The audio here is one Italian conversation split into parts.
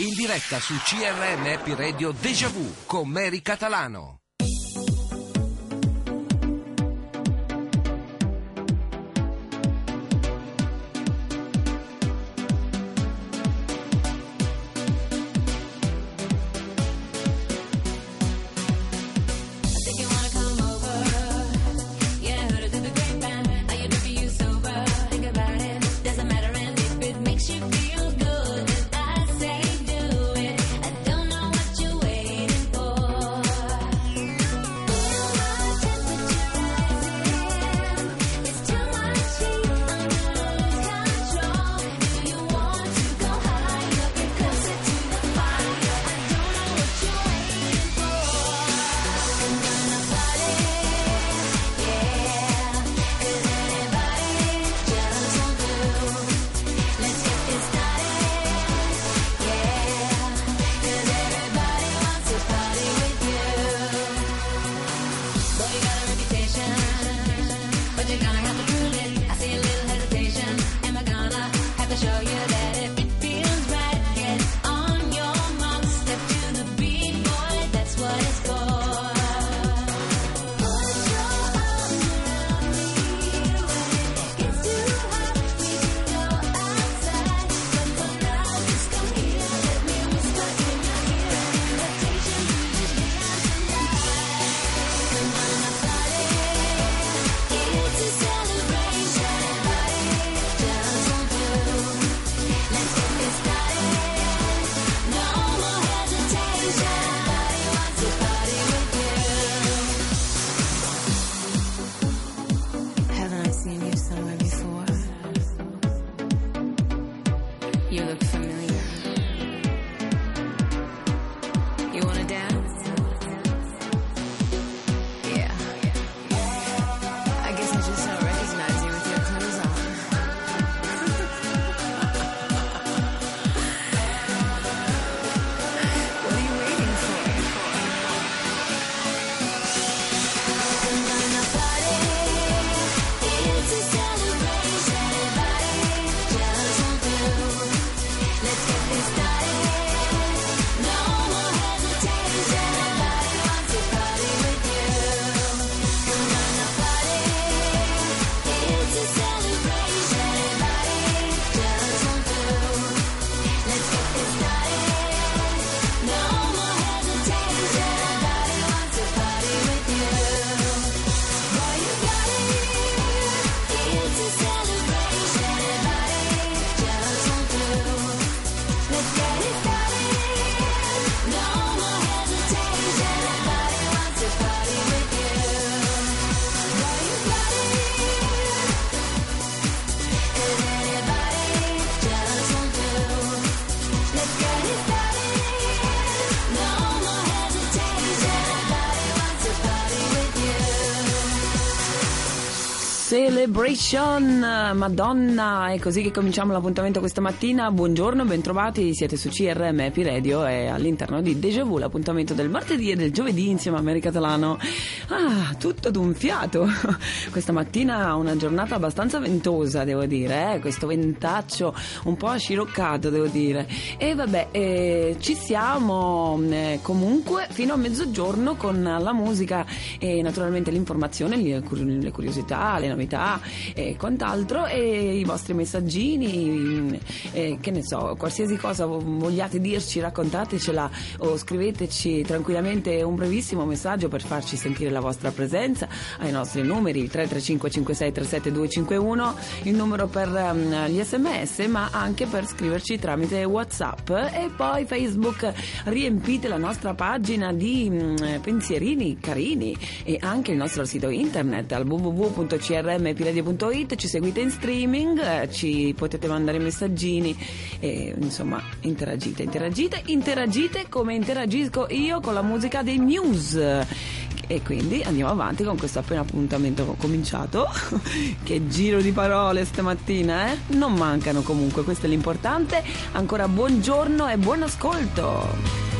in diretta su CRM Happy Radio Deja Vu con Mary Catalano. Celebration, Madonna, è così che cominciamo l'appuntamento questa mattina. Buongiorno, bentrovati, siete su CRM Happy Radio e all'interno di Deja Vu, l'appuntamento del martedì e del giovedì insieme a Mary Catalano. Ah, tutto d'un fiato. Questa mattina una giornata abbastanza ventosa, devo dire, eh? questo ventaccio un po' sciroccato, devo dire. E vabbè, eh, ci siamo eh, comunque fino a mezzogiorno con la musica e naturalmente l'informazione, le curiosità, le novità e quant'altro e i vostri messaggini, eh, che ne so, qualsiasi cosa vogliate dirci, raccontatecela o scriveteci tranquillamente un brevissimo messaggio per farci sentire la vostra presenza ai nostri numeri 335 56 37 251 il numero per um, gli sms ma anche per scriverci tramite whatsapp e poi facebook. Riempite la nostra pagina di um, pensierini carini e anche il nostro sito internet al www.crmpiladio.it ci seguite in streaming eh, ci potete mandare messaggini e insomma interagite interagite interagite come interagisco io con la musica dei Muse e quindi andiamo avanti con questo appena appuntamento cominciato. che giro di parole stamattina, eh? Non mancano comunque, questo è l'importante. Ancora buongiorno e buon ascolto.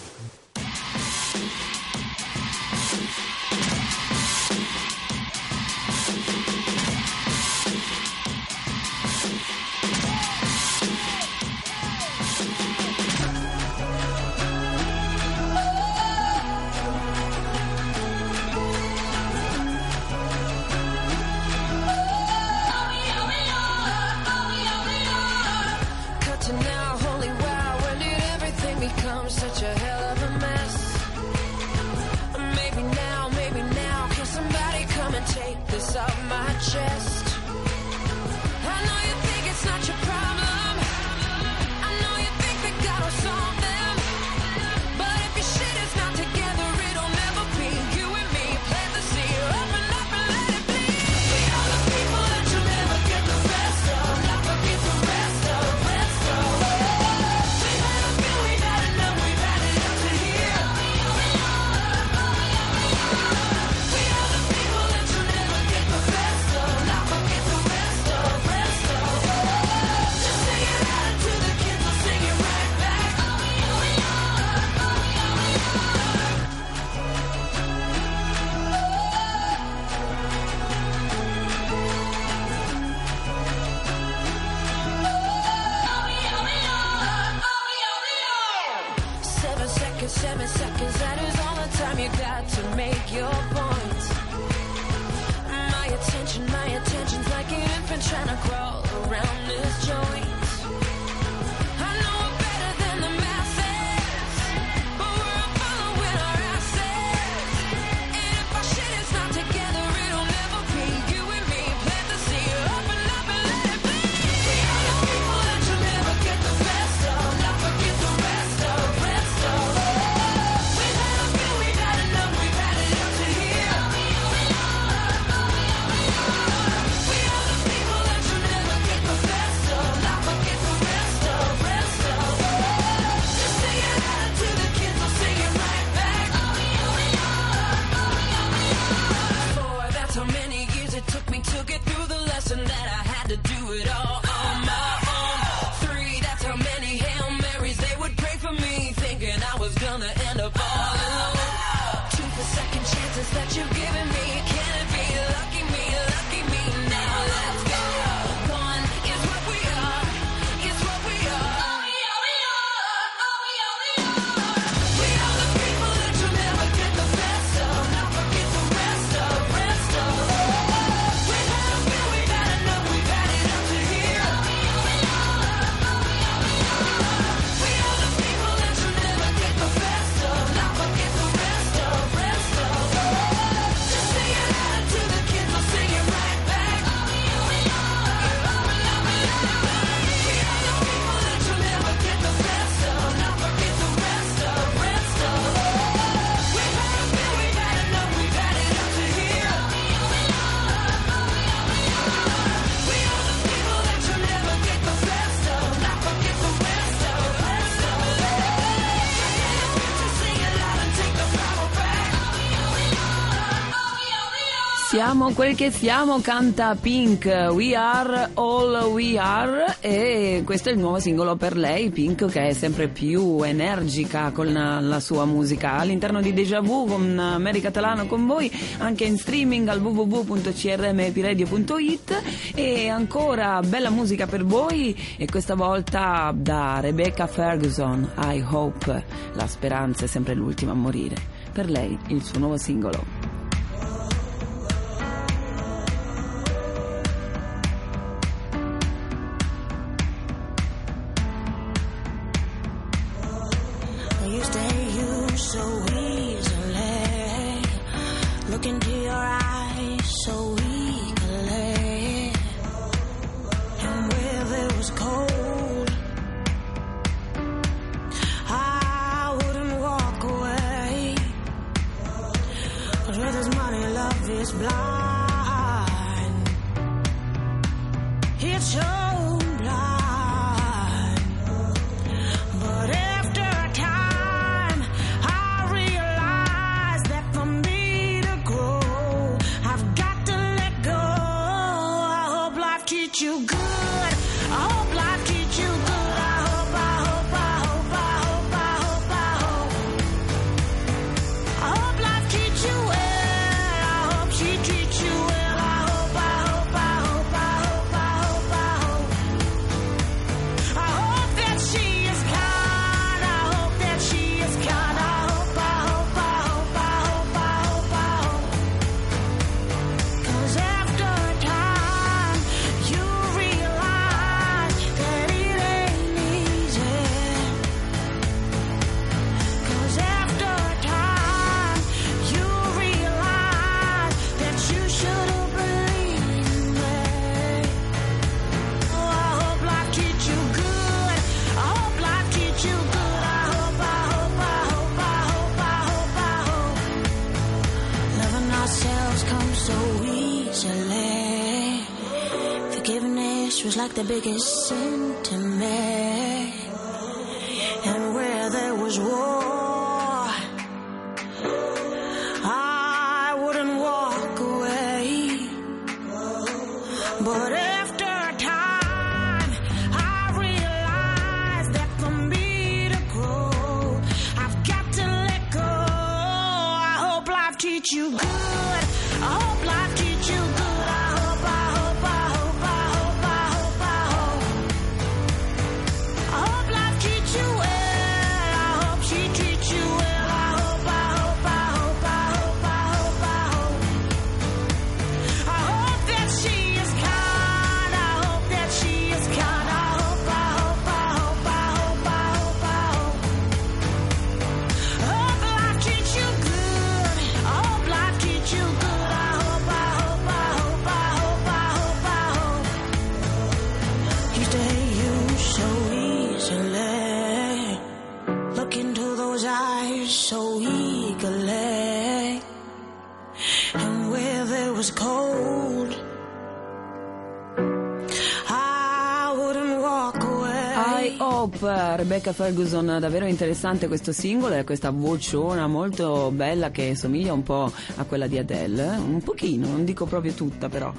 Siamo quel che siamo, canta Pink, We Are All We Are. E questo è il nuovo singolo per lei, Pink che è sempre più energica con la sua musica. All'interno di Deja Vu con Mary Catalano con voi, anche in streaming al www.crmepiradio.it e ancora bella musica per voi e questa volta da Rebecca Ferguson, I Hope, la speranza è sempre l'ultima a morire. Per lei il suo nuovo singolo. Biggest Rebecca Ferguson, davvero interessante questo singolo e questa vociona molto bella che somiglia un po' a quella di Adele, un pochino, non dico proprio tutta però,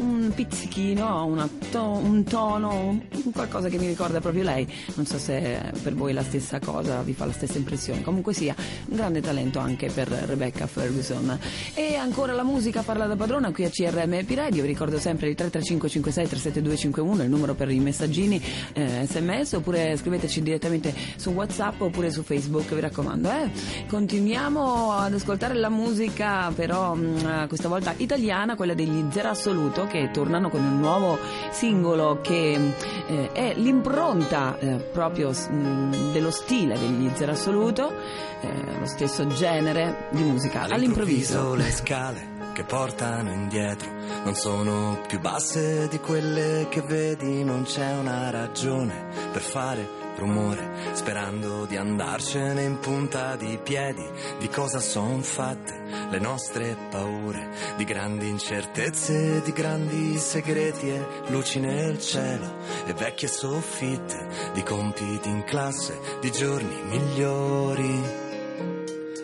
un pizzichino, una to- un tono, un qualcosa che mi ricorda proprio lei, non so se per voi è la stessa cosa, vi fa la stessa impressione, comunque sia un grande talento anche per Rebecca Ferguson. E ancora la musica parla da padrona qui a CRM Happy Radio, vi ricordo sempre il 335 56 37251, il numero per i messaggini eh, sms oppure scriveteci direttamente su Whatsapp oppure su Facebook, vi raccomando. Eh? Continuiamo ad ascoltare la musica però mh, questa volta italiana, quella degli Zero Assoluto che tornano con un nuovo singolo che eh, è l'impronta eh, proprio mh, dello stile degli Zero Assoluto, eh, lo stesso genere di musica all'improvviso. le scale che portano indietro non sono più basse di quelle che vedi, non c'è una ragione per fare rumore, sperando di andarcene in punta di piedi, di cosa son fatte le nostre paure, di grandi incertezze, di grandi segreti e luci nel cielo e vecchie soffitte, di compiti in classe, di giorni migliori.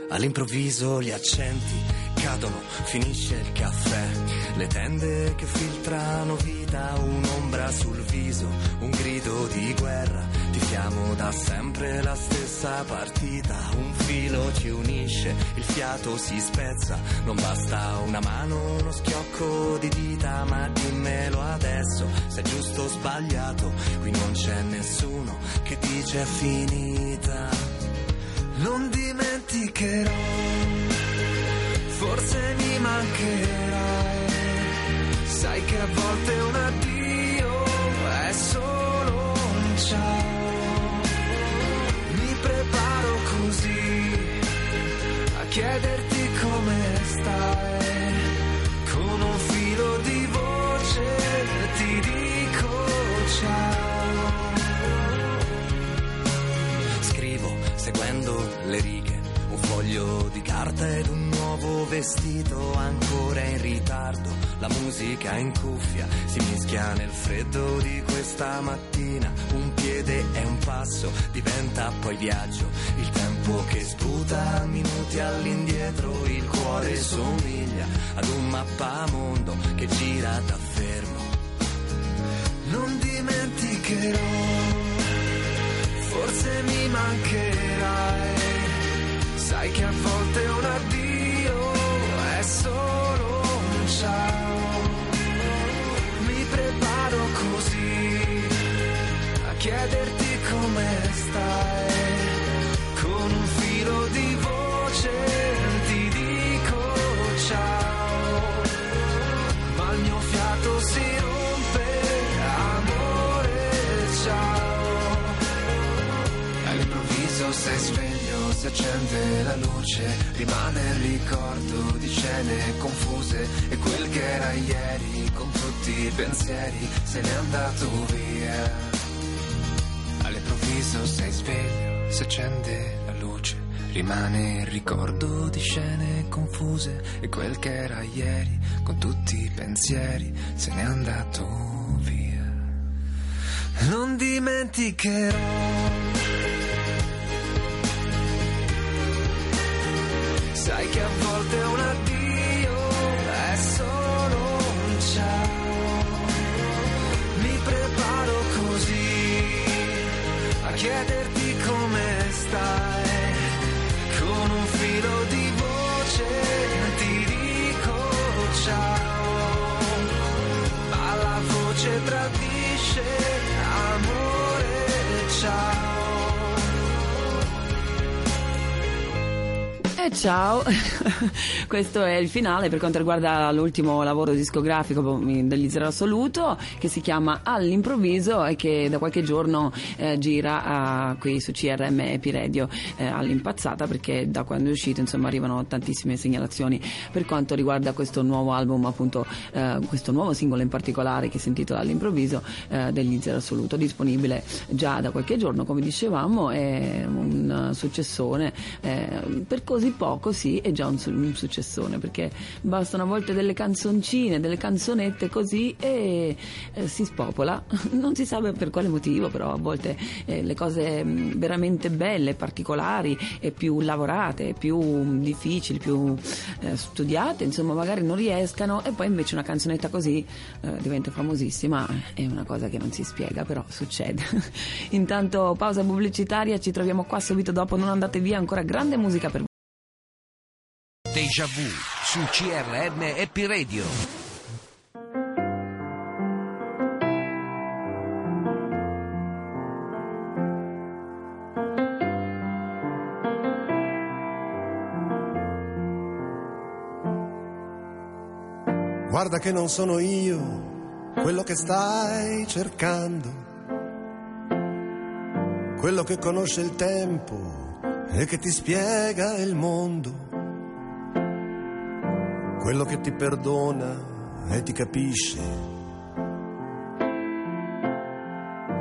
All'improvviso gli accenti cadono, finisce il caffè, le tende che filtrano vita, un'ombra sul viso, un grido di guerra, tifiamo da sempre la stessa partita, un filo ci unisce, il fiato si spezza, non basta una mano, uno schiocco di dita, ma dimmelo adesso, se è giusto o sbagliato, qui non c'è nessuno che dice è finita. Non dimenticherò, forse mi mancherai. Sai che a volte un addio è solo un ciao. Mi preparo così a chiederti come stai. Con un filo di voce ti dico ciao. Scrivo seguendo le righe, un foglio di carta ed un nuovo vestito ancora in ritardo. La musica in cuffia si mischia nel freddo di questa mattina. Un piede e un passo diventa poi viaggio. Il tempo che sputa minuti all'indietro, il cuore somiglia ad un mappamondo che gira da fermo. Non dimenticherò forse mi mancherai. Sai che a volte un addio è solo un ciao. Mi preparo così a chiederti come stai. Con un filo di voce ti dico ciao. Ma il mio fiato si rompe, amore, ciao. All'improvviso sei sveglio, si accende la luce, rimane il ricordo di scene confuse e quel che era ieri con tutti i pensieri se n'è andato via. All'improvviso sei sveglio, si accende la luce, rimane il ricordo di scene confuse e quel che era ieri con tutti i pensieri se n'è andato via. non dimenticherò. Sai che a volte un Ciao, questo è il finale per quanto riguarda l'ultimo lavoro discografico degli Zero Assoluto che si chiama All'improvviso e che da qualche giorno eh, gira a- qui su CRM Epi Radio eh, all'impazzata perché da quando è uscito insomma arrivano tantissime segnalazioni per quanto riguarda questo nuovo album appunto eh, questo nuovo singolo in particolare che si intitola All'improvviso eh, degli Zero Assoluto disponibile già da qualche giorno come dicevamo è un successone eh, per così poco sì è già un, un successone perché bastano a volte delle canzoncine delle canzonette così e eh, si spopola. Non si sa per quale motivo però a volte eh, le cose mh, veramente belle particolari e più lavorate più mh, difficili più eh, studiate insomma magari non riescano e poi invece una canzonetta così eh, diventa famosissima. È una cosa che non si spiega però succede. Intanto pausa pubblicitaria ci troviamo qua subito dopo. Non andate via ancora grande musica per Deja vu su CRM Happy Radio. Guarda che non sono io quello che stai cercando, quello che conosce il tempo e che ti spiega il mondo, quello che ti perdona e ti capisce,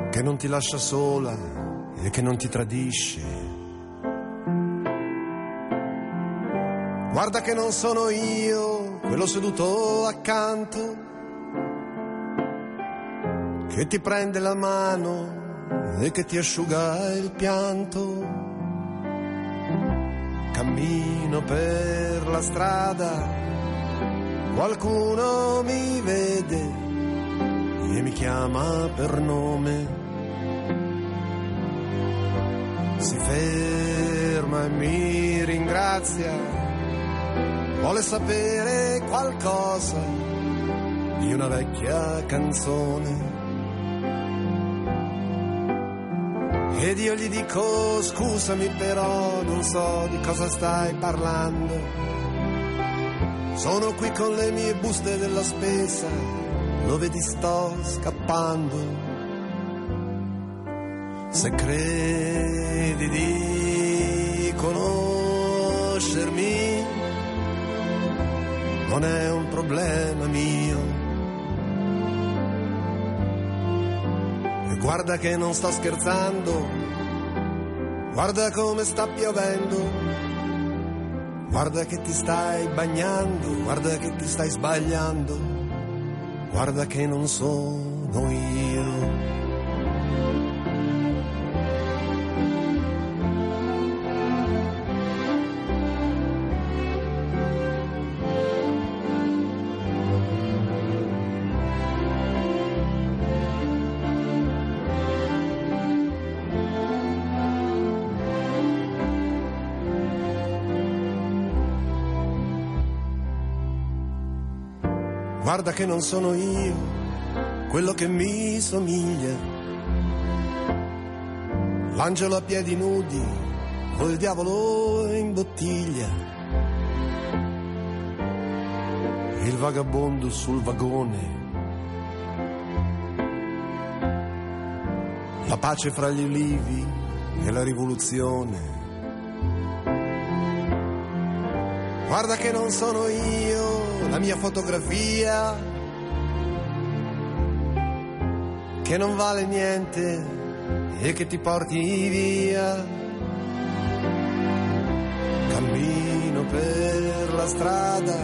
che non ti lascia sola e che non ti tradisce. Guarda che non sono io quello seduto accanto che ti prende la mano e che ti asciuga il pianto. Cammino per la strada, qualcuno mi vede e mi chiama per nome. Si ferma e mi ringrazia vuole sapere qualcosa di una vecchia canzone. Ed io gli dico scusami però non so di cosa stai parlando. Sono qui con le mie buste della spesa, lo vedi sto scappando. Se credi di conoscermi, non è un problema mio. E guarda che non sto scherzando, guarda come sta piovendo, guarda che ti stai bagnando, guarda che ti stai sbagliando, guarda che non sono io. Guarda che non sono io quello che mi somiglia. L'angelo a piedi nudi o il diavolo in bottiglia. Il vagabondo sul vagone. La pace fra gli ulivi e la rivoluzione. Guarda che non sono io, la mia fotografia, che non vale niente e che ti porti via. Cammino per la strada,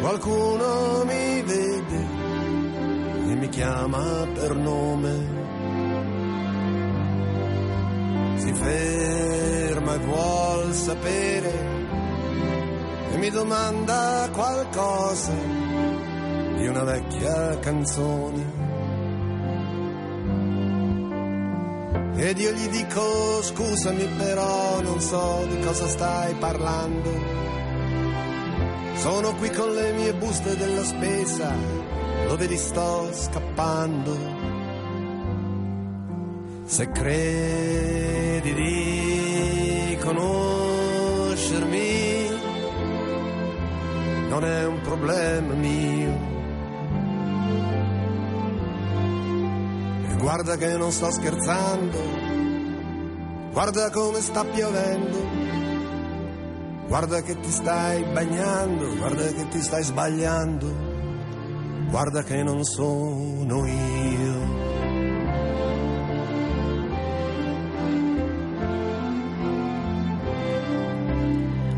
qualcuno mi vede e mi chiama per nome. si ferma e vuol sapere mi domanda qualcosa di una vecchia canzone. Ed io gli dico scusami però non so di cosa stai parlando. Sono qui con le mie buste della spesa, lo vedi sto scappando. Se credi di conoscermi, non è un problema mio. E guarda che non sto scherzando, guarda come sta piovendo. Guarda che ti stai bagnando, guarda che ti stai sbagliando, guarda che non sono io.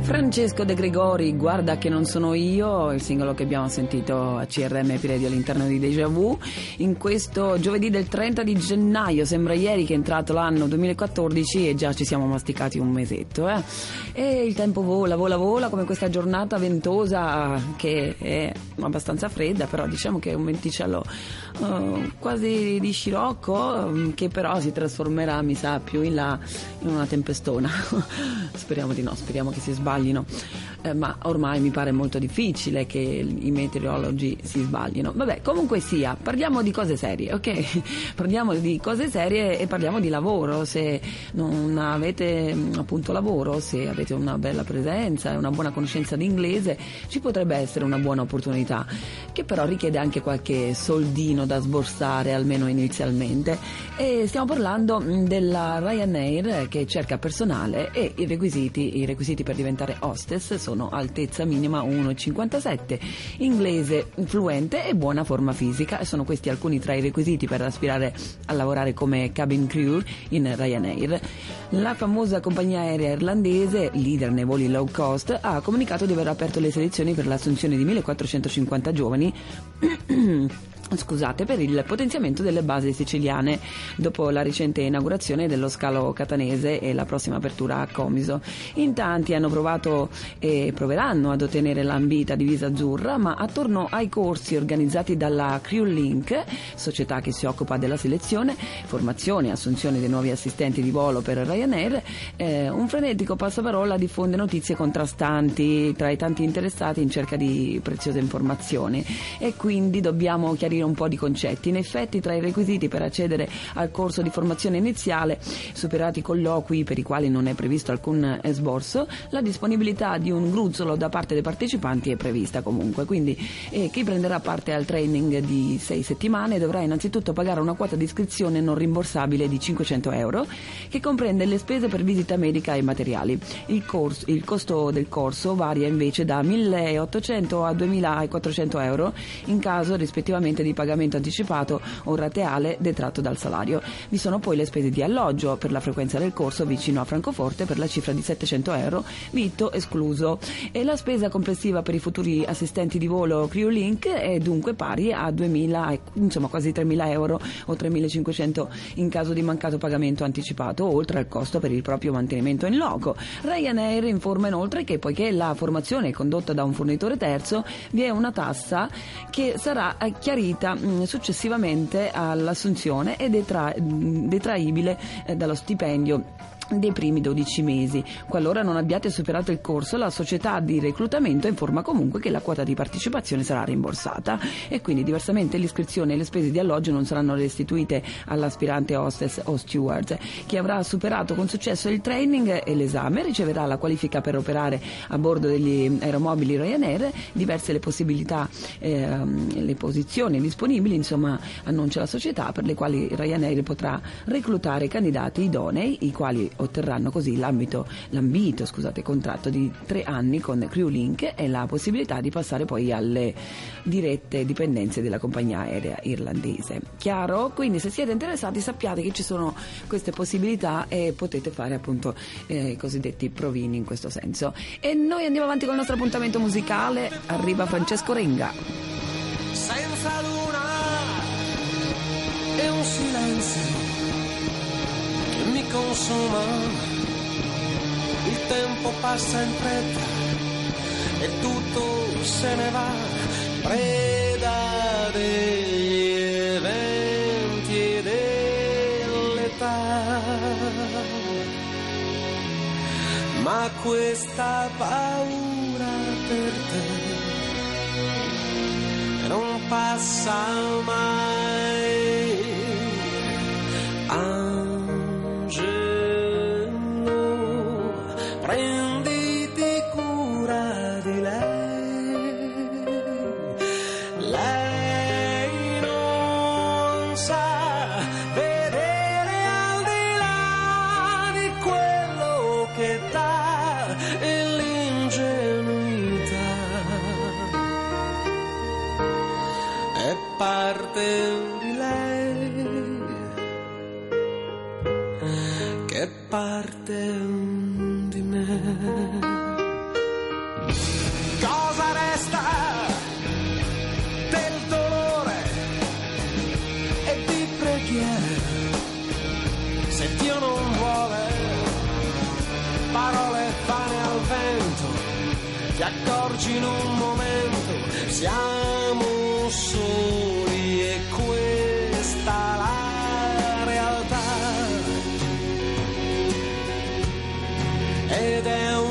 Francesco De Gregori, guarda che non sono io, il singolo che abbiamo sentito a CRM Radio all'interno di Deja Vu. In questo giovedì del 30 di gennaio, sembra ieri che è entrato l'anno 2014 e già ci siamo masticati un mesetto. Eh? E il tempo vola, vola, vola come questa giornata ventosa che è abbastanza fredda, però diciamo che è un venticello eh, quasi di scirocco eh, che però si trasformerà, mi sa, più in là in una tempestona. speriamo di no, speriamo che si sbaglino. Eh, ma ormai mi pare molto difficile che i meteorologi si sbaglino. Vabbè, comunque sia, parliamo di cose serie, ok? parliamo di cose serie e parliamo di lavoro. Se non avete mm, appunto lavoro, se avete una bella presenza e una buona conoscenza di inglese, ci potrebbe essere una buona opportunità, che però richiede anche qualche soldino da sborsare, almeno inizialmente. E stiamo parlando mm, della Ryanair che cerca personale e i requisiti, i requisiti per diventare hostess sono altezza minima 1,57, inglese fluente e buona forma fisica sono questi alcuni tra i requisiti per aspirare a lavorare come cabin crew in Ryanair. La famosa compagnia aerea irlandese, leader nei voli low cost, ha comunicato di aver aperto le selezioni per l'assunzione di 1450 giovani Scusate, per il potenziamento delle basi siciliane dopo la recente inaugurazione dello scalo catanese e la prossima apertura a Comiso. In tanti hanno provato e proveranno ad ottenere l'ambita divisa azzurra, ma attorno ai corsi organizzati dalla Crew Link, società che si occupa della selezione, formazione e assunzione dei nuovi assistenti di volo per Ryanair, eh, un frenetico passaparola diffonde notizie contrastanti tra i tanti interessati in cerca di preziose informazioni e quindi dobbiamo chiarire un po' di concetti. In effetti, tra i requisiti per accedere al corso di formazione iniziale, superati i colloqui per i quali non è previsto alcun esborso, la disponibilità di un gruzzolo da parte dei partecipanti è prevista comunque. Quindi eh, chi prenderà parte al training di sei settimane dovrà innanzitutto pagare una quota di iscrizione non rimborsabile di 500 euro, che comprende le spese per visita medica e materiali. Il, corso, il costo del corso varia invece da 1.800 a 2.400 euro in caso rispettivamente di pagamento anticipato o rateale detratto dal salario. Vi sono poi le spese di alloggio per la frequenza del corso vicino a Francoforte per la cifra di 700 euro, vitto escluso. E la spesa complessiva per i futuri assistenti di volo CrewLink è dunque pari a 2.000, insomma quasi 3.000 euro o 3.500 in caso di mancato pagamento anticipato, oltre al costo per il proprio mantenimento in loco. Ryanair informa inoltre che poiché la formazione è condotta da un fornitore terzo, vi è una tassa che sarà eh, chiarita mh, successivamente all'assunzione e detra- mh, detraibile eh, dallo stipendio dei primi 12 mesi. Qualora non abbiate superato il corso, la società di reclutamento informa comunque che la quota di partecipazione sarà rimborsata e quindi diversamente l'iscrizione e le spese di alloggio non saranno restituite all'aspirante hostess o steward. Chi avrà superato con successo il training e l'esame riceverà la qualifica per operare a bordo degli aeromobili Ryanair, diverse le possibilità, eh, le posizioni disponibili, insomma annuncia la società per le quali Ryanair potrà reclutare candidati idonei, i quali otterranno così l'ambito, l'ambito scusate, contratto di tre anni con CrewLink e la possibilità di passare poi alle dirette dipendenze della compagnia aerea irlandese. Chiaro? Quindi se siete interessati sappiate che ci sono queste possibilità e potete fare appunto eh, i cosiddetti provini in questo senso. E noi andiamo avanti con il nostro appuntamento musicale, arriva Francesco Renga. senza luna e un silenzio mi consuma, il tempo passa in fretta e tutto se ne va, preda degli eventi e dell'età. Ma questa paura per te non passa mai. Angelo, parte di lei che parte di me. Cosa resta del dolore e di preghiera se Dio non vuole parole vane al vento ti accorgi in un momento siamo soli e questa la realtà. Ed è una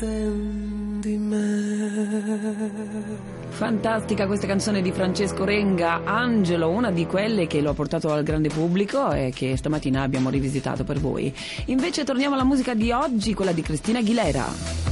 parte di me. Fantastica questa canzone di Francesco Renga, Angelo, una di quelle che lo ha portato al grande pubblico e che stamattina abbiamo rivisitato per voi. Invece torniamo alla musica di oggi, quella di Cristina Aguilera.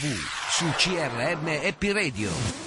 Vu su CRM Happy Radio.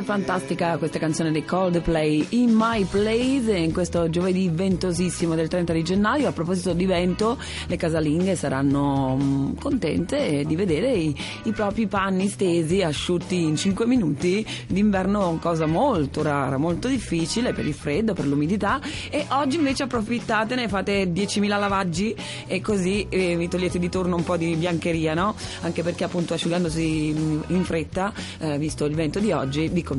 Sempre fantastica questa canzone dei Coldplay In My Place in questo giovedì ventosissimo del 30 di gennaio. A proposito di vento, le casalinghe saranno mm, contente di vedere i, i propri panni stesi, asciutti in 5 minuti. D'inverno cosa molto rara, molto difficile per il freddo, per l'umidità e oggi invece approfittatene, fate 10.000 lavaggi e così eh, vi togliete di torno un po' di biancheria, no? Anche perché appunto asciugandosi mm, in fretta, eh, visto il vento di oggi, vi conviene.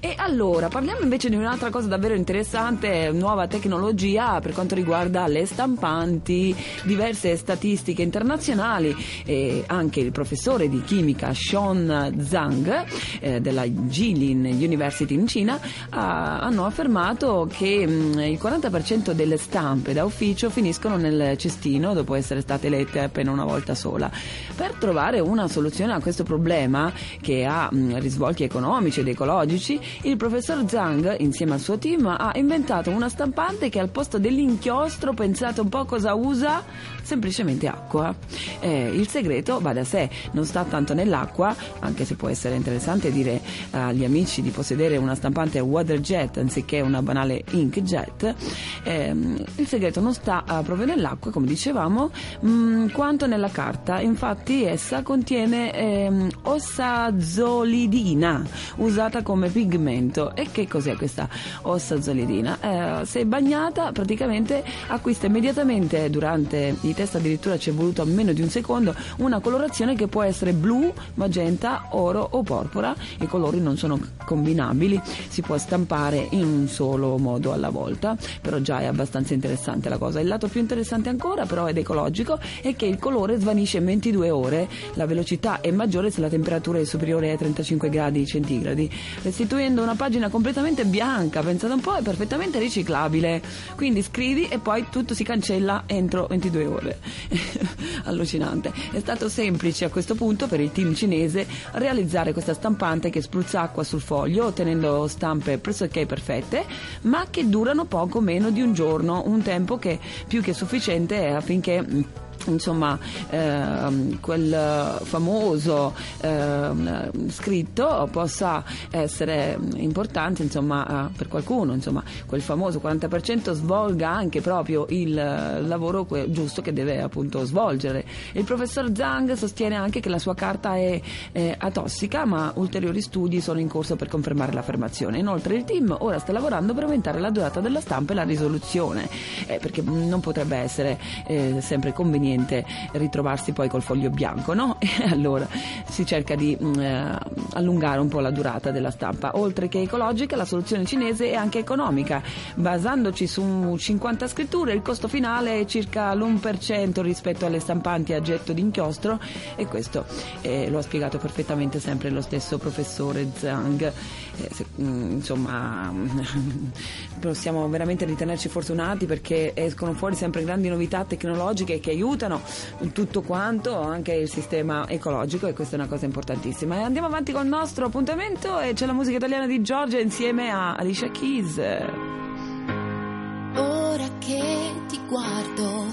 E allora, parliamo invece di un'altra cosa davvero interessante, nuova tecnologia per quanto riguarda le stampanti, diverse statistiche internazionali e anche il professore di chimica Sean Zhang eh, della Jilin University in Cina ha- hanno affermato che mh, il 40% delle stampe da ufficio finiscono nel cestino dopo essere state lette appena una volta sola. Per trovare una soluzione a questo problema che ha mh, risvolti anche economici ed ecologici, il professor Zhang, insieme al suo team, ha inventato una stampante che al posto dell'inchiostro, pensate un po' cosa usa? Semplicemente acqua. Eh, il segreto va da sé, non sta tanto nell'acqua, anche se può essere interessante dire agli amici di possedere una stampante waterjet anziché una banale inkjet. Ehm, il segreto non sta eh, proprio nell'acqua, come dicevamo, mh, quanto nella carta. Infatti essa contiene ehm, ossazolidina, usata come pigmento. E che cos'è questa ossazolidina? Eh, se bagnata, praticamente acquista immediatamente durante i test addirittura ci è voluto meno di un secondo una colorazione che può essere blu, magenta, oro o porpora. I colori non sono combinabili, si può stampare in un solo modo alla volta, però già è abbastanza interessante la cosa. Il lato più interessante ancora, però, ed ecologico, è che il colore svanisce in 22 ore, la velocità è maggiore se la temperatura è superiore ai 35 gradi centigradi, restituendo una pagina completamente bianca, pensate un po', è perfettamente riciclabile. Quindi scrivi e poi tutto si cancella entro 22 ore. Allucinante. È stato semplice a questo punto per il team cinese realizzare questa stampante che spruzza acqua sul foglio, ottenendo stampe pressoché perfette, ma che durano poco meno di un giorno, un tempo che più che sufficiente affinché mm, insomma ehm, quel famoso ehm, scritto possa essere importante insomma eh, per qualcuno insomma quel famoso 40% svolga anche proprio il eh, lavoro giusto che deve appunto svolgere. Il professor Zhang sostiene anche che la sua carta è eh, atossica ma ulteriori studi sono in corso per confermare l'affermazione. Inoltre il team ora sta lavorando per aumentare la durata della stampa e la risoluzione eh, perché non potrebbe essere eh, sempre conveniente ritrovarsi poi col foglio bianco, no? E allora si cerca di mh, eh, allungare un po' la durata della stampa. Oltre che ecologica, la soluzione cinese è anche economica. Basandoci su 50 scritture, il costo finale è circa l'1% rispetto alle stampanti a getto d'inchiostro e questo eh, lo ha spiegato perfettamente sempre lo stesso professore Zhang. Eh, mh, insomma, possiamo veramente ritenerci fortunati perché escono fuori sempre grandi novità tecnologiche che aiutano tutto quanto, anche il sistema ecologico e questa è una cosa importantissima. E andiamo avanti con il nostro appuntamento e c'è la musica italiana di Giorgia insieme a Alicia Keys. Ora che ti guardo,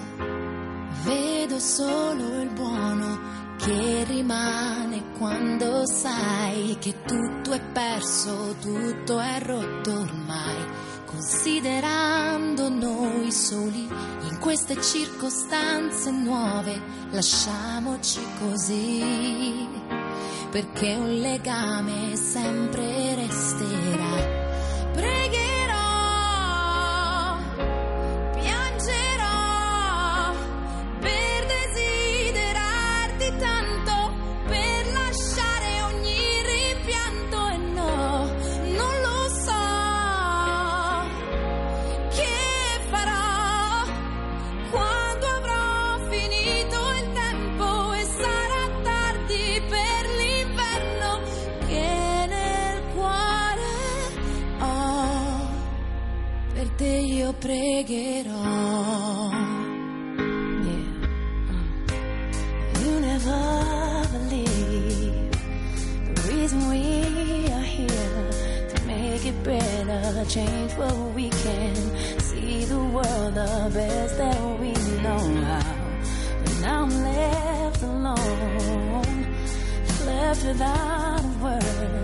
vedo solo il buono che rimane quando sai che tutto è perso, tutto è rotto ormai. Considerando noi soli in queste circostanze nuove, lasciamoci così, perché un legame sempre resterà. Pregherò, te io pregherò. Yeah. You never believe the reason we are here to make it better, change what we can, see the world the best that we know how. But now I'm left alone, left without a word.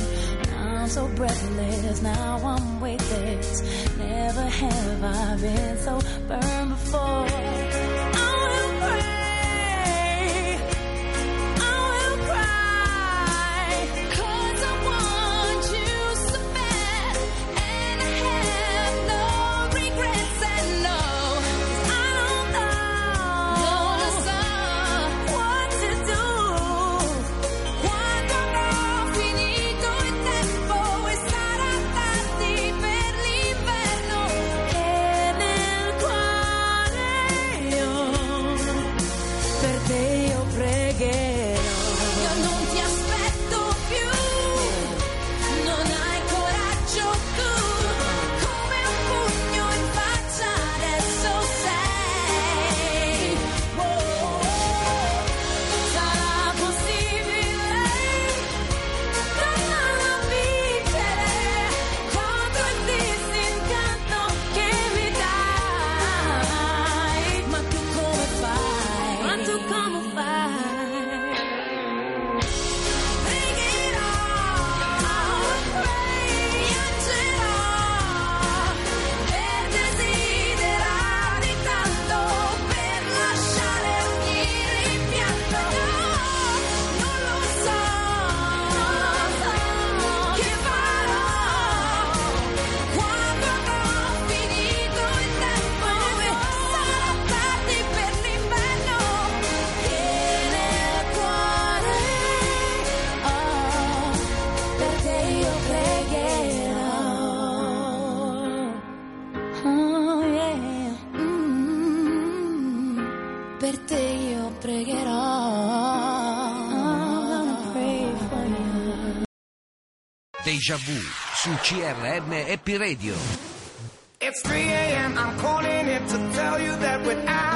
So breathless, now I'm weightless. Never have I been so burned before. Deja Vu su CRM Happy Radio. It's 3 a.m. I'm calling it to tell you that without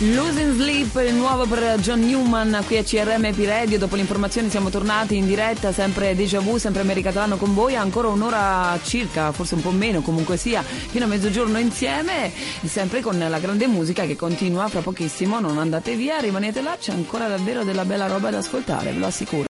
Losing Sleep, il nuovo per John Newman qui a CRM Epi Dopo le informazioni siamo tornati in diretta, sempre déjà Vu, sempre America con voi, ancora un'ora circa, forse un po' meno comunque sia, fino a mezzogiorno insieme, sempre con la grande musica che continua fra pochissimo, non andate via, rimanete là, c'è ancora davvero della bella roba da ascoltare, ve lo assicuro.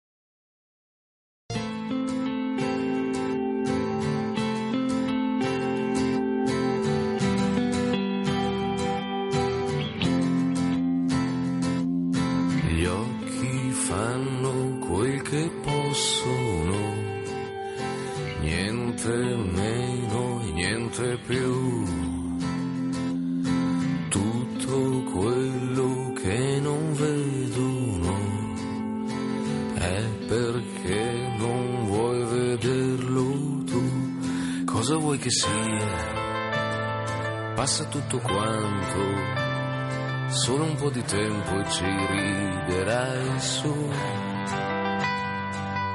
po' di tempo e ci riderai su.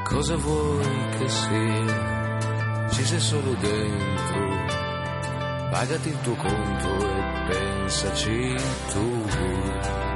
Cosa vuoi che sia? Ci sei solo dentro. Pagati il tuo conto e pensaci tu.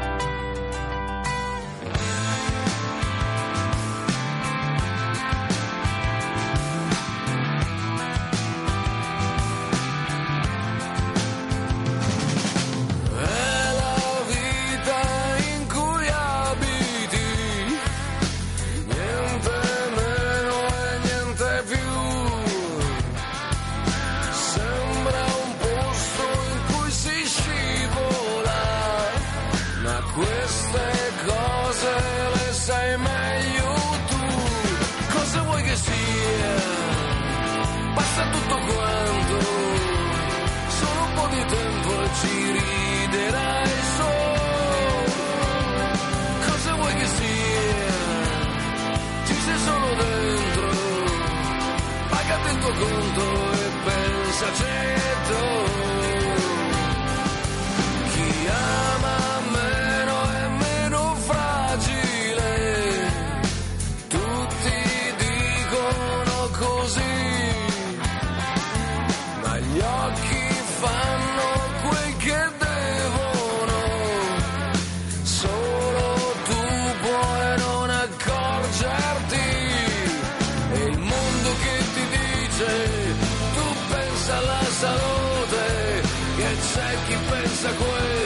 Salute, che c'è chi pensa a quello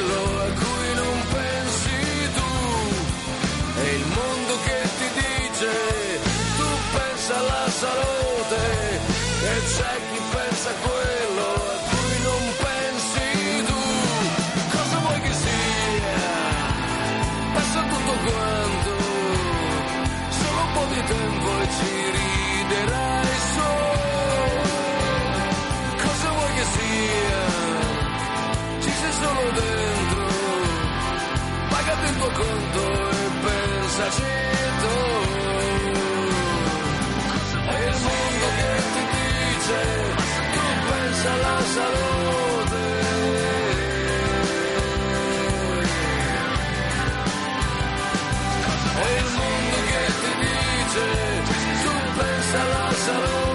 Salazar.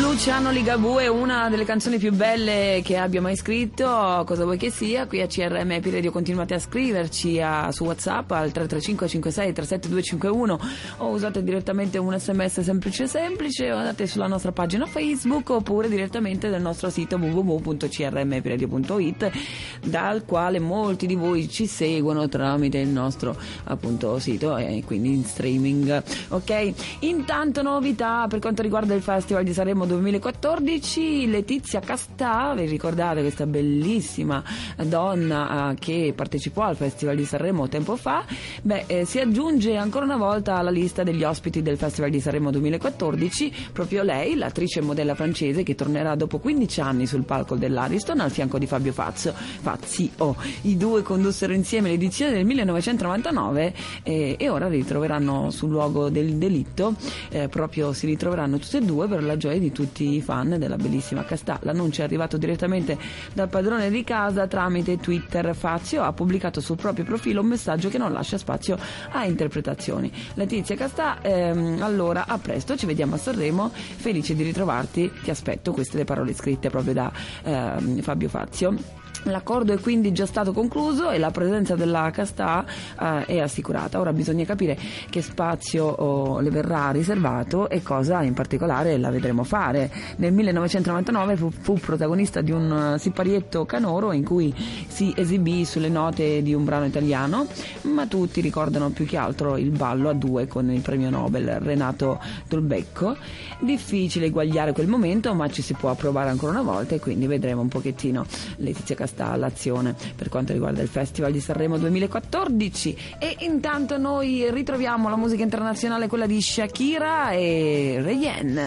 Luciano Ligabue una delle canzoni più belle che abbia mai scritto, cosa vuoi che sia, qui a CRM Happy Radio continuate a scriverci a- su Whatsapp al 335 56 37251 o usate direttamente un sms semplice semplice o andate sulla nostra pagina Facebook oppure direttamente nel nostro sito www.crmhappyradio.it dal quale molti di voi ci seguono tramite il nostro appunto sito e quindi in streaming. Ok? Intanto novità per quanto riguarda il Festival di Sanremo 2014 Letizia Castà vi ricordate questa bellissima donna eh, che partecipò al Festival di Sanremo tempo fa? Beh eh, si aggiunge ancora una volta alla lista degli ospiti del Festival di Sanremo 2014 proprio lei l'attrice e modella francese che tornerà dopo 15 anni sul palco dell'Ariston al fianco di Fabio Fazio Fazio. I due condussero insieme l'edizione del 1999 eh, e ora ritroveranno sul luogo del delitto eh, proprio si ritroveranno tutti e due per la gioia di tutti i fan della bellissima Castà l'annuncio è arrivato direttamente dal padrone di casa tramite Twitter. Fazio ha pubblicato sul proprio profilo un messaggio che non lascia spazio a interpretazioni. Letizia Castà ehm, allora a presto ci vediamo a Sanremo. Felice di ritrovarti. Ti aspetto. Queste le parole scritte proprio da ehm, Fabio Fazio L'accordo è quindi già stato concluso e la presenza della Castà eh, è assicurata. Ora bisogna capire che spazio oh, le verrà riservato e cosa in particolare la vedremo fare. Nel 1999 fu, fu protagonista di un eh, siparietto canoro in cui si esibì sulle note di un brano italiano, ma tutti ricordano più che altro il ballo a due con il premio Nobel Renato Dulbecco. Difficile eguagliare quel momento, ma ci si può provare ancora una volta e quindi vedremo un pochettino Letizia Castà all'azione per quanto riguarda il Festival di Sanremo 2014 e intanto noi ritroviamo la musica internazionale quella di Shakira e Rayen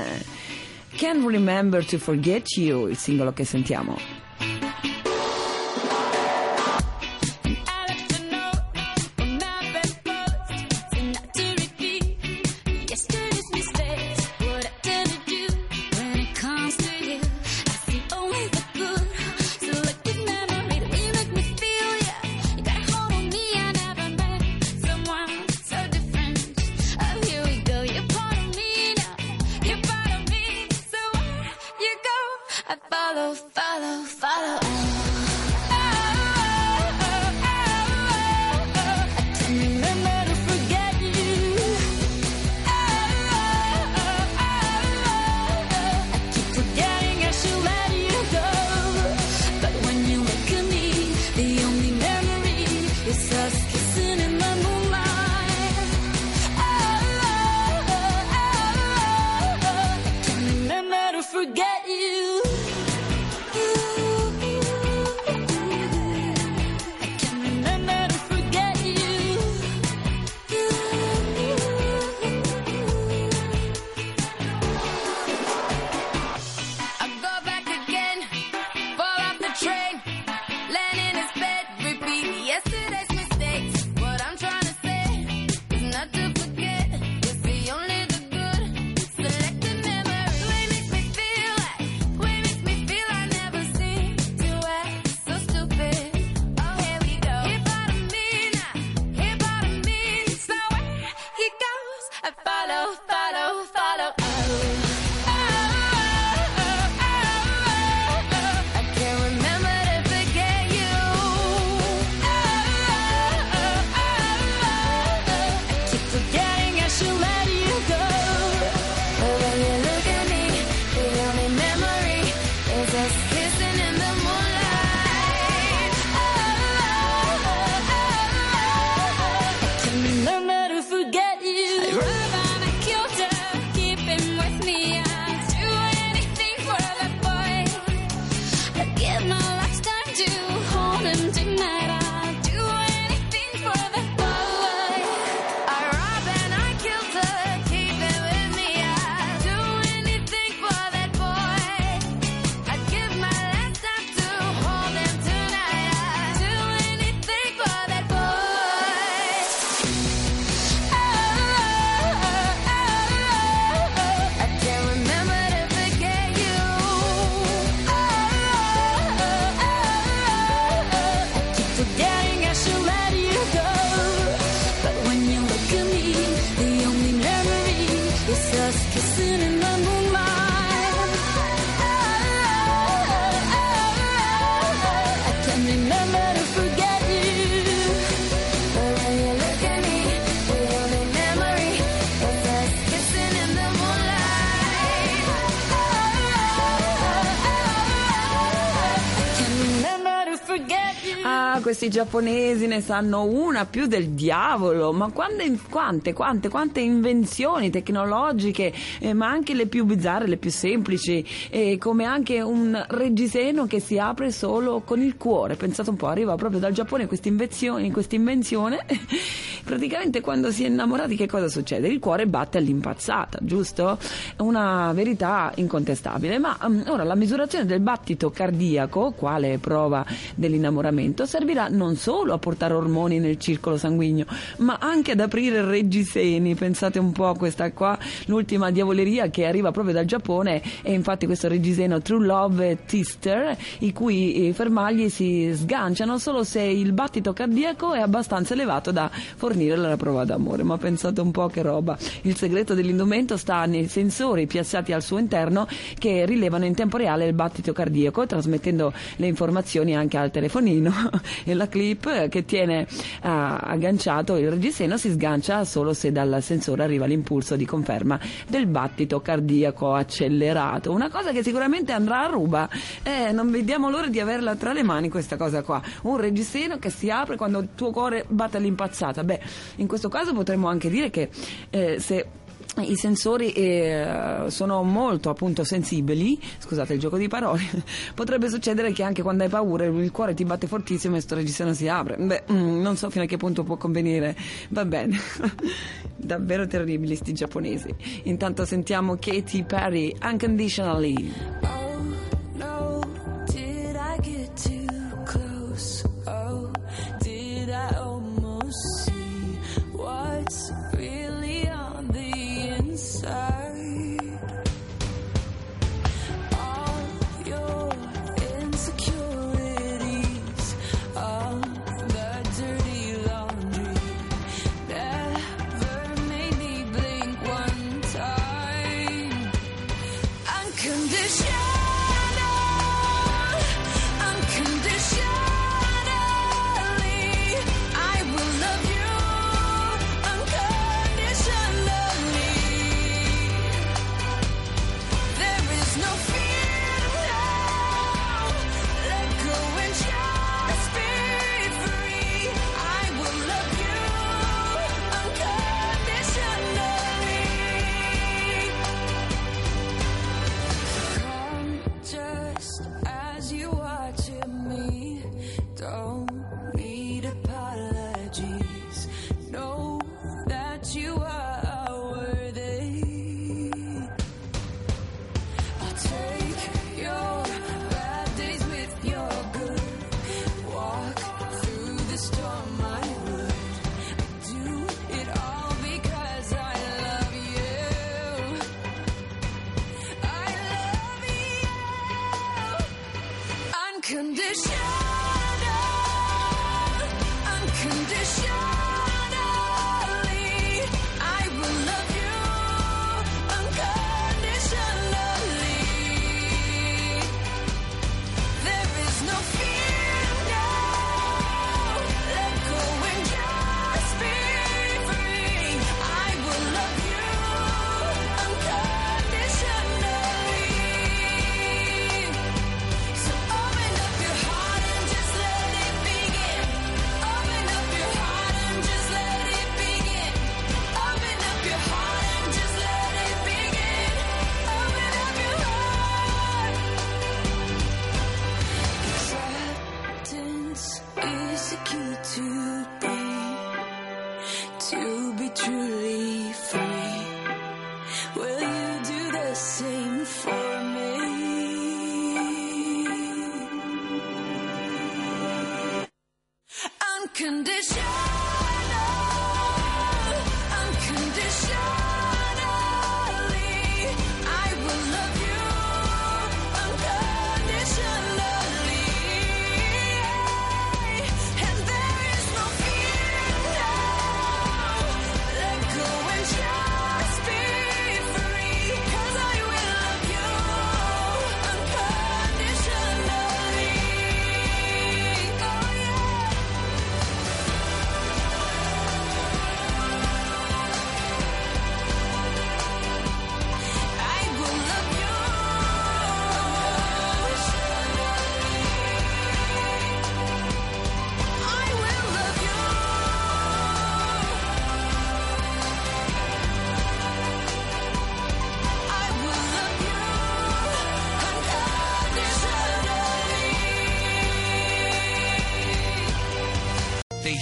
Can't Remember to Forget You il singolo che sentiamo questi giapponesi ne sanno una più del diavolo, ma quante, quante, quante, quante invenzioni tecnologiche, eh, ma anche le più bizzarre, le più semplici, eh, come anche un reggiseno che si apre solo con il cuore. Pensate un po', arriva proprio dal Giappone questa invenzione, questa invenzione. Praticamente quando si è innamorati che cosa succede? Il cuore batte all'impazzata, giusto? Una verità incontestabile, ma mm, ora la misurazione del battito cardiaco, quale prova dell'innamoramento, servirà non solo a portare ormoni nel circolo sanguigno, ma anche ad aprire reggiseni. Pensate un po' a questa qua, l'ultima diavoleria che arriva proprio dal Giappone è infatti questo reggiseno True Love Twister, i cui eh, fermagli si sganciano solo se il battito cardiaco è abbastanza elevato da fornire la prova d'amore. Ma pensate un po' che roba. Il segreto dell'indumento sta nei sensori piazzati al suo interno che rilevano in tempo reale il battito cardiaco, trasmettendo le informazioni anche al telefonino. e la clip che tiene ah, agganciato il reggiseno si sgancia solo se dal sensore arriva l'impulso di conferma del battito cardiaco accelerato. Una cosa che sicuramente andrà a ruba. Eh, non vediamo l'ora di averla tra le mani questa cosa qua. Un reggiseno che si apre quando il tuo cuore batte all'impazzata. Beh, in questo caso potremmo anche dire che eh, se i sensori eh, sono molto appunto sensibili, scusate il gioco di parole, potrebbe succedere che anche quando hai paura il cuore ti batte fortissimo e questo reggiseno si apre. Beh, mm, non so fino a che punto può convenire. Va bene. Davvero terribili sti giapponesi. Intanto sentiamo Katy Perry, Unconditionally.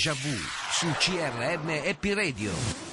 Déjà Vu su CRM Epiradio.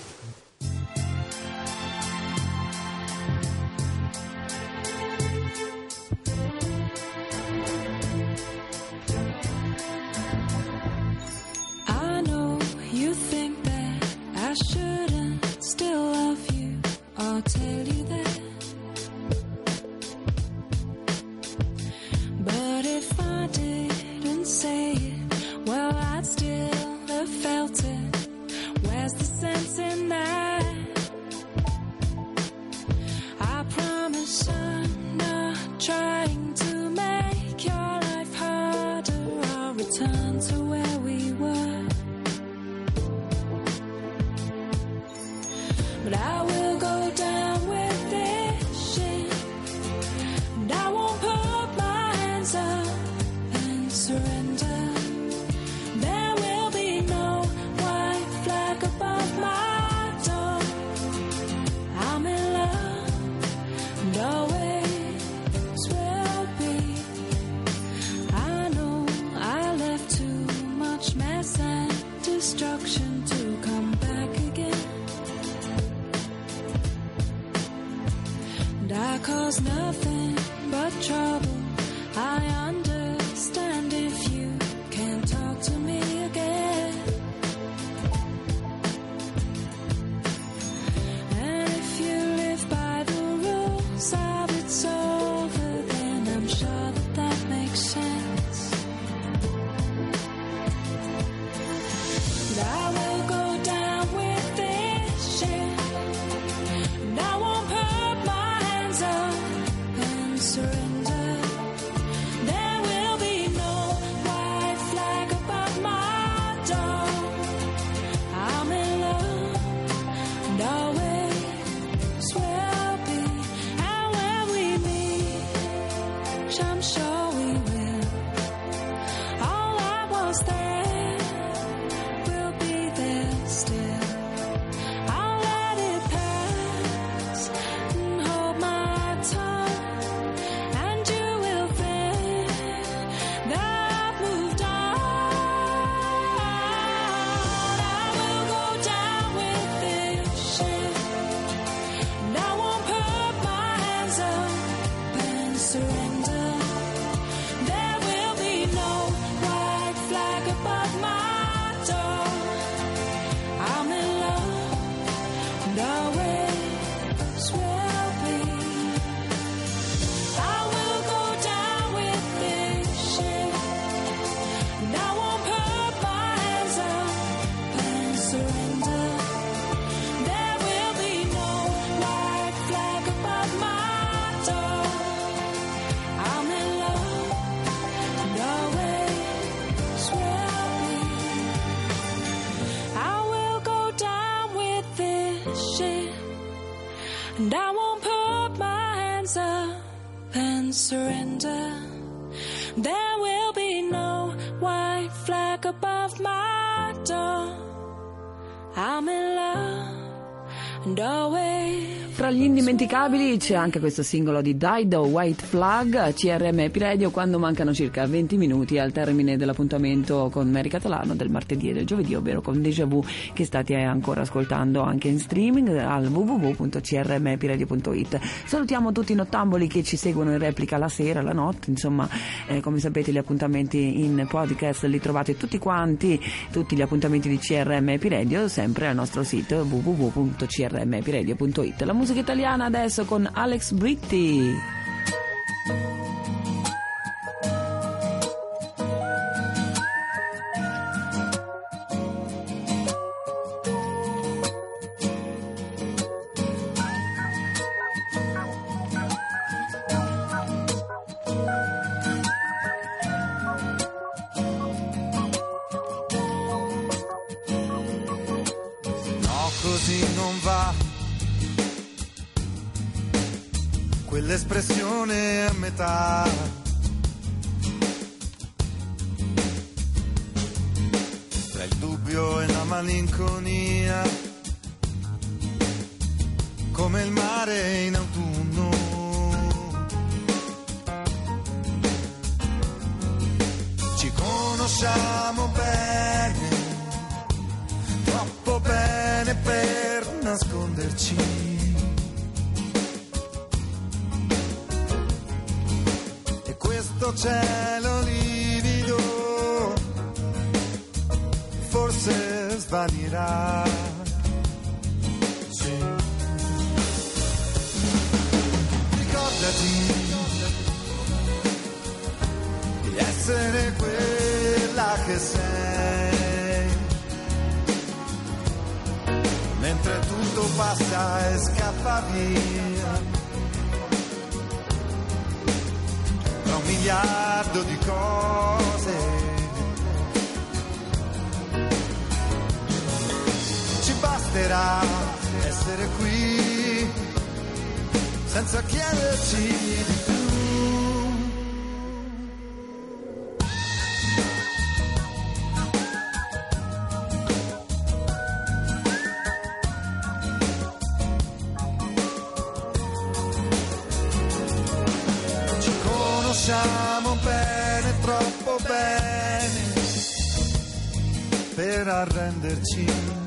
C'è anche questo singolo di Dido, White Flag, CRM Epiredio, quando mancano circa 20 minuti al termine dell'appuntamento con Mary Catalano del martedì e del giovedì, ovvero con Deja Vu che state ancora ascoltando anche in streaming al www.crmepiradio.it. Salutiamo tutti i nottamboli che ci seguono in replica la sera, la notte, insomma, eh, come sapete gli appuntamenti in podcast li trovate tutti quanti, tutti gli appuntamenti di CRM Epiradio sempre al nostro sito www.crmepiradio.it. La musica italiana adesso con con Alex Britti. questo cielo livido forse svanirà. Sì. Ricordati di essere quella che sei. Mentre tutto passa e scappa via. miliardo di cose. Ci basterà essere qui senza chiederci di più. desertinho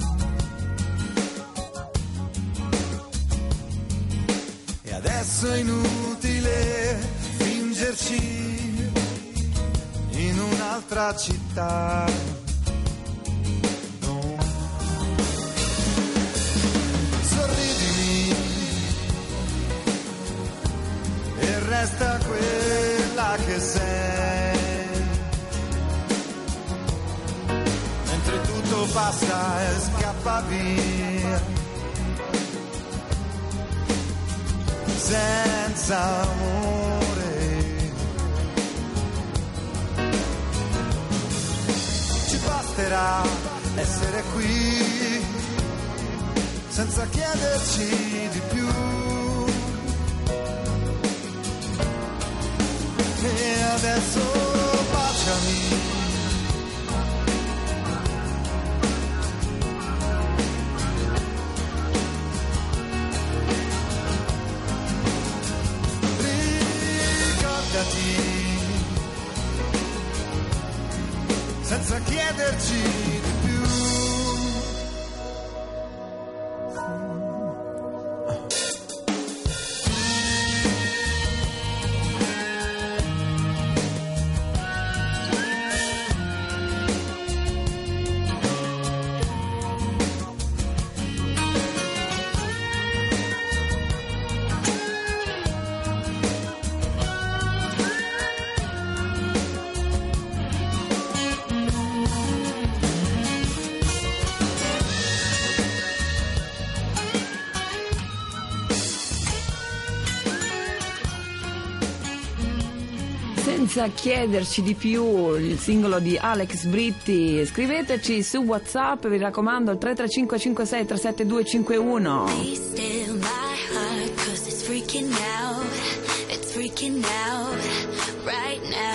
senza chiederci di più il singolo di Alex Britti. Scriveteci su WhatsApp, vi raccomando, al 335 Right now.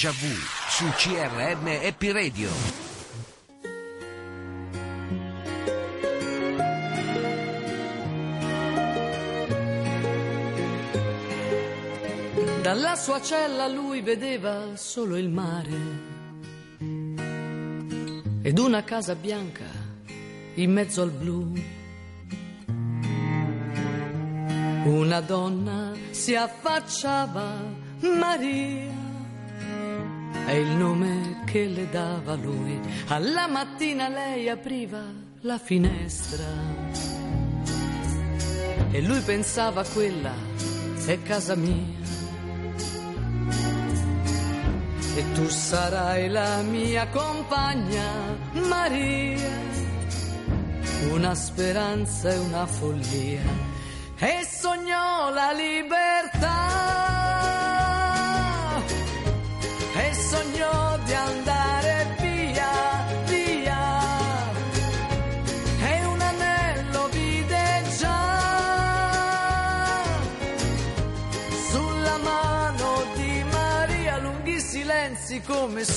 Deja vu su CRM Happy Radio. Dalla sua cella lui vedeva solo il mare ed una casa bianca in mezzo al blu. Una donna si affacciava, Maria, è il nome che le dava lui. Alla mattina lei apriva la finestra e lui pensava quella è casa mia. E tu sarai la mia compagna, Maria, una speranza e una follia. E sognò la libertà,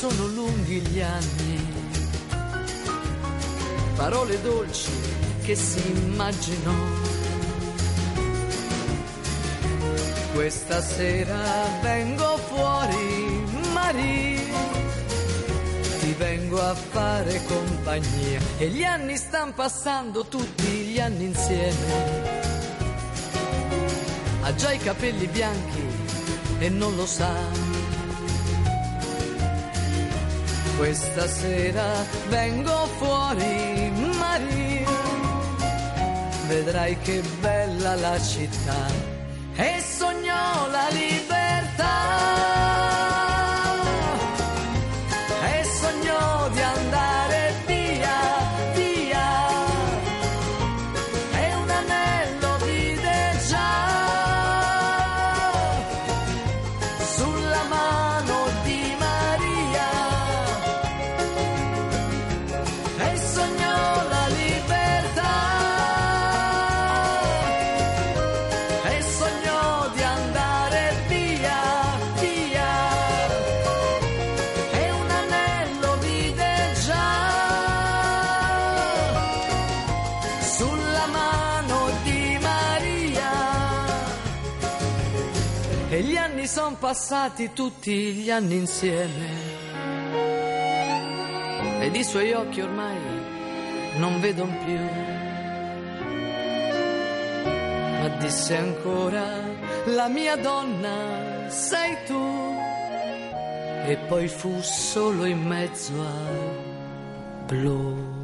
sono lunghi gli anni. Parole dolci che si immaginò. Questa sera vengo fuori, Maria, ti vengo a fare compagnia. E gli anni stanno passando, tutti gli anni insieme. Ha già i capelli bianchi e non lo sa. Questa sera vengo fuori, Maria, vedrai che bella la città. E sognò la libertà. Passati tutti gli anni insieme. Ed i suoi occhi ormai non vedono più. Ma disse ancora, la mia donna sei tu. E poi fu solo in mezzo al blu.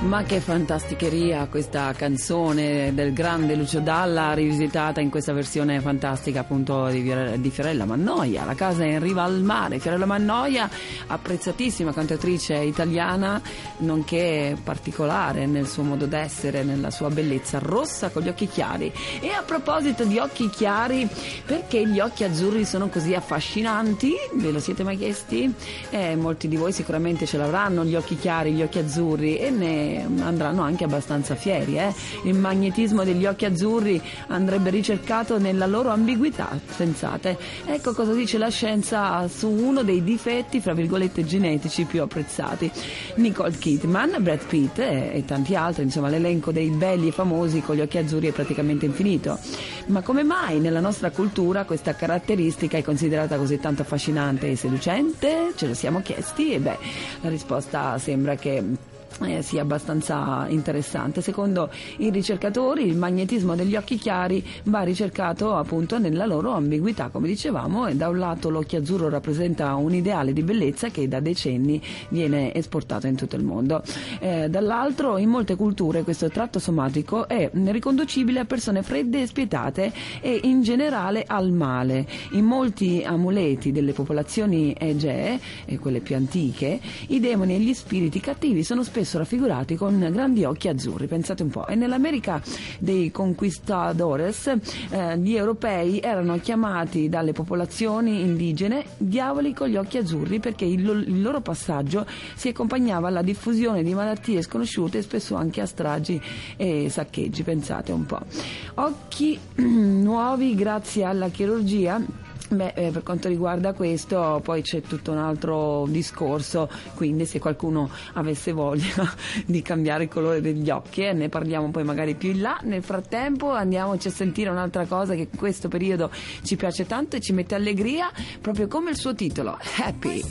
Ma che fantasticheria questa canzone del grande Lucio Dalla rivisitata in questa versione fantastica appunto di, Fiore- di Fiorella Mannoia, La casa in riva al mare, Fiorella Mannoia apprezzatissima cantautrice italiana nonché particolare nel suo modo d'essere, nella sua bellezza, rossa con gli occhi chiari e a proposito di occhi chiari perché gli occhi azzurri sono così affascinanti? Ve lo siete mai chiesti? Eh, molti di voi sicuramente ce l'avranno gli occhi chiari, gli occhi azzurri e ne andranno anche abbastanza fieri. eh. Il magnetismo degli occhi azzurri andrebbe ricercato nella loro ambiguità, pensate. Ecco cosa dice la scienza su uno dei difetti, fra virgolette, genetici più apprezzati. Nicole Kidman, Brad Pitt e, e tanti altri, insomma l'elenco dei belli e famosi con gli occhi azzurri è praticamente infinito. Ma come mai nella nostra cultura questa caratteristica è considerata così tanto affascinante e seducente? Ce lo siamo chiesti e beh, la risposta sembra che eh, sia abbastanza interessante. Secondo i ricercatori il magnetismo degli occhi chiari va ricercato appunto nella loro ambiguità, come dicevamo, e da un lato l'occhio azzurro rappresenta un ideale di bellezza che da decenni viene esportato in tutto il mondo. Eh, dall'altro in molte culture questo tratto somatico è riconducibile a persone fredde e spietate e in generale al male. In molti amuleti delle popolazioni egee, quelle più antiche, i demoni e gli spiriti cattivi sono spesso spesso raffigurati con grandi occhi azzurri, pensate un po'. E nell'America dei conquistadores eh, gli europei erano chiamati dalle popolazioni indigene diavoli con gli occhi azzurri perché il, lo, il loro passaggio si accompagnava alla diffusione di malattie sconosciute e spesso anche a stragi e saccheggi, pensate un po'. Occhi nuovi grazie alla chirurgia Beh, eh, per quanto riguarda questo, poi c'è tutto un altro discorso, quindi se qualcuno avesse voglia di cambiare il colore degli occhi, eh, ne parliamo poi magari più in là. Nel frattempo andiamoci a sentire un'altra cosa che in questo periodo ci piace tanto e ci mette allegria, proprio come il suo titolo, Happy.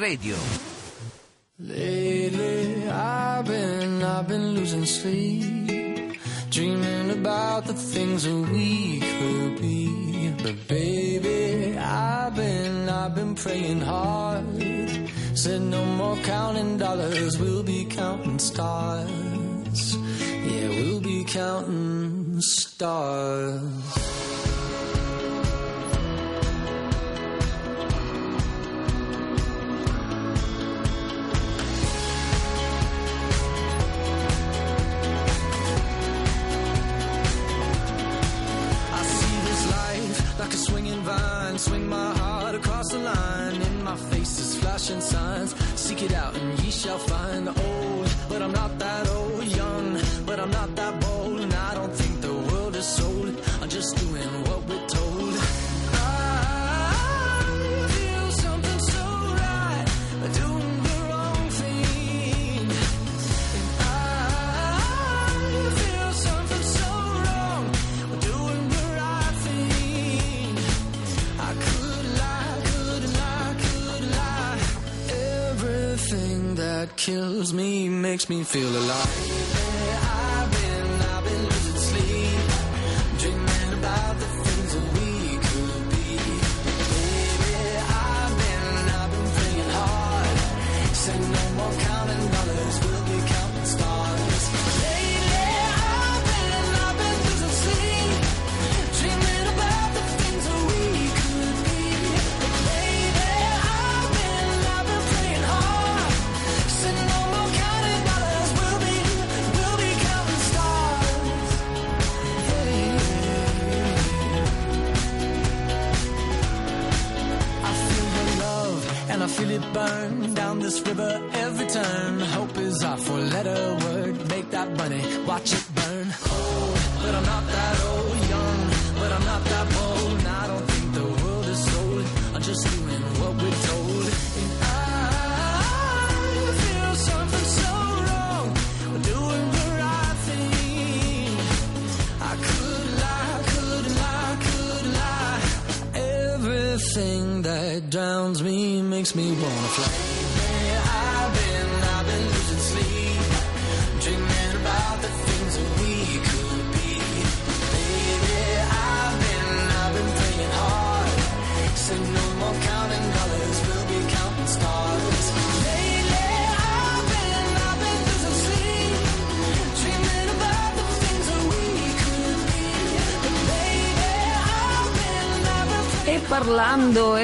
Radio. Lately, I've been, I've been losing sleep, dreaming about the things that we could be. But baby, I've been, I've been praying hard, said no more counting dollars. We'll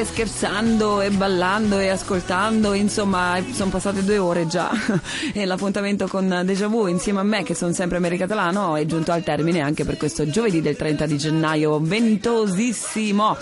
scherzando e ballando e ascoltando, insomma, sono passate due ore già e l'appuntamento con Deja Vu insieme a me, che sono sempre America Talano, è giunto al termine anche per questo giovedì del 30 di gennaio, ventosissimo.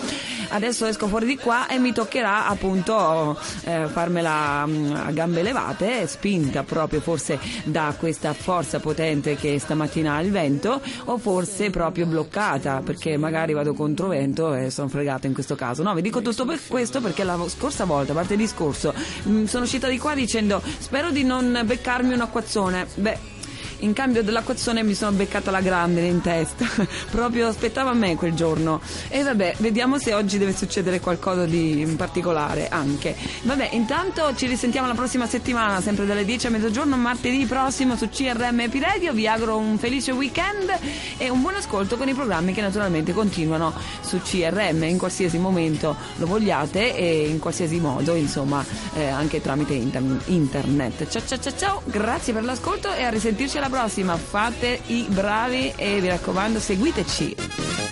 Adesso esco fuori di qua e mi toccherà appunto eh, farmela mm, a gambe levate, spinta proprio forse da questa forza potente che stamattina ha il vento, o forse proprio bloccata, perché magari vado contro vento e sono fregata in questo caso. No, vi dico tutto per questo perché la scorsa volta, martedì scorso, mh, sono uscita di qua dicendo spero di non beccarmi un acquazzone. Beh, in cambio dell'acquazzone mi sono beccata la grande in testa, proprio aspettava me quel giorno. E vabbè, vediamo se oggi deve succedere qualcosa di particolare anche. Vabbè, intanto ci risentiamo la prossima settimana, sempre dalle 10 a mezzogiorno, martedì prossimo su CRM Epiredio. Vi auguro un felice weekend e un buon ascolto con i programmi che naturalmente continuano su CRM in qualsiasi momento lo vogliate e in qualsiasi modo, insomma, eh, anche tramite inter- internet. Ciao ciao ciao ciao, grazie per l'ascolto e a risentirci alla prossima. Fate i bravi e vi raccomando, seguiteci.